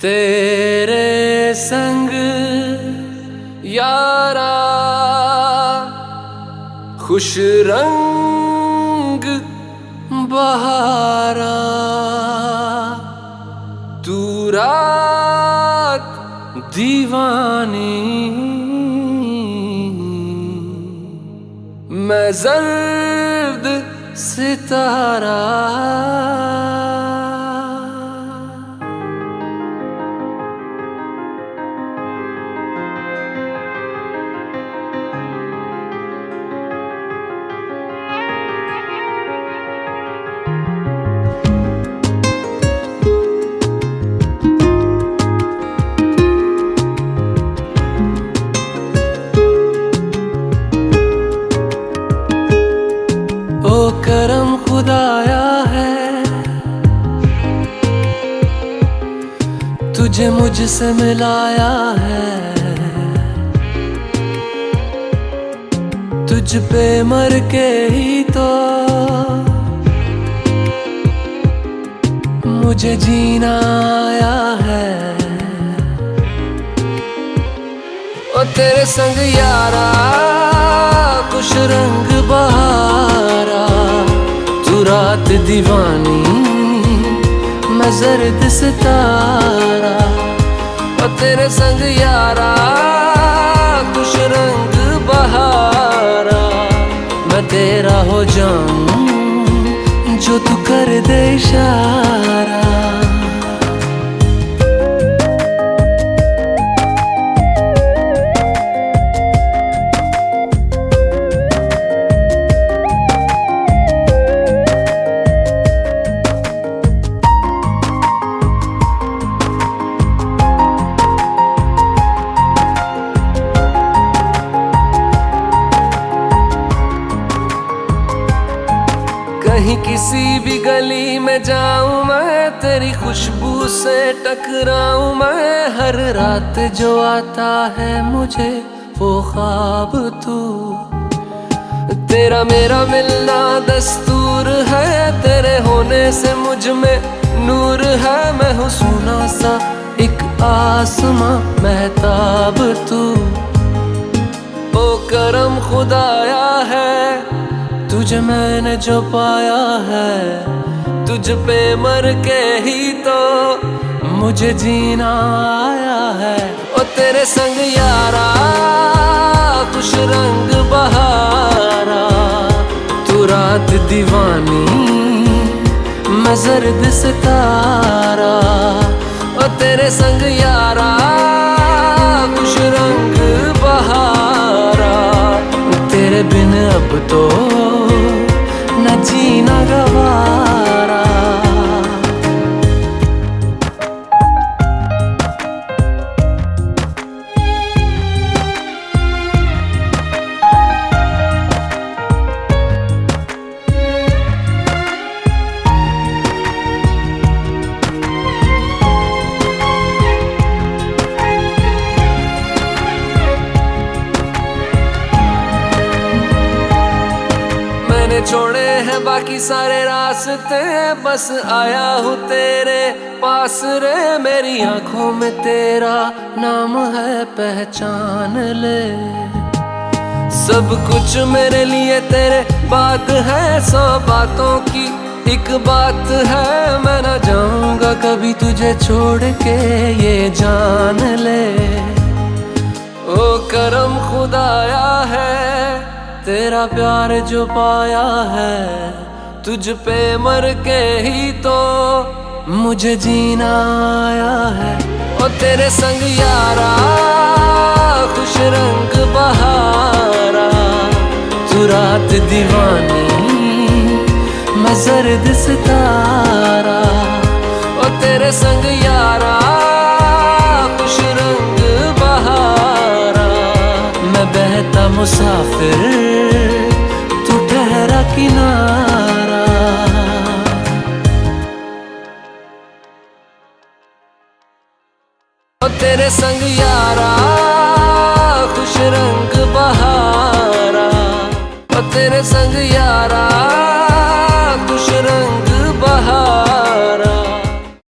तेरे संग यारा खुश रंग बहारा। तू रात दीवानी। मैं जर्द सितारा तुझे मुझसे मिलाया है। तुझ पे मर के ही तो मुझे जीना आया है। ओ तेरे संग यारा, खुश रंग बहारा, तू रात दीवानी मैं जर्द सितारा और तेरे संग यारा, खुश रंग बहारा। मैं तेरा हो जाऊँ, जो तू कर दे इशारा। किसी भी गली में जाऊँ मैं, तेरी खुशबू से टकराऊं मैं। हर रात जो आता है मुझे, वो ख्वाब तू। तेरा मेरा मिलना दस्तूर है, तेरे होने से मुझमें नूर है। मैं हूँ सोना सा एक आसमां, महताब तू। ओ करम खुदाया है तुझे मैंने जो पाया है, तुझ पे मर के ही तो मुझे जीना आया है। ओ तेरे संग यारा कुछ रंग बहारा, तू रात दीवानी, मैं जर्द सितारा। ओ तेरे संग यारा कुछ रंग बहारा, तेरे बिन अब तो न जीना गवारा मैंने छोड़े हैं बाकी सारे रास्ते, बस आया हूँ तेरे पास रे। मेरी आँखों में तेरा नाम है, पहचान ले। सब कुछ मेरे लिए तेरे बात है, सौ बातों की एक बात है। मैं ना जाऊँगा कभी तुझे छोड़ के, ये जान ले। ओ करम खुदाया है तेरा प्यार जो पाया है, तुझ पे मर के ही तो मुझे जीना आया है। ओ तेरे संग यारा, खुश रंग बहारा, तू रात दीवानी, मैं जर्द सितारा। ओ तेरे संग यारा, खुश रंग बहारा, मैं बहता मुसाफिर। किनारा। तेरे संग यारा खुश रंग बहारा। तेरे संग यारा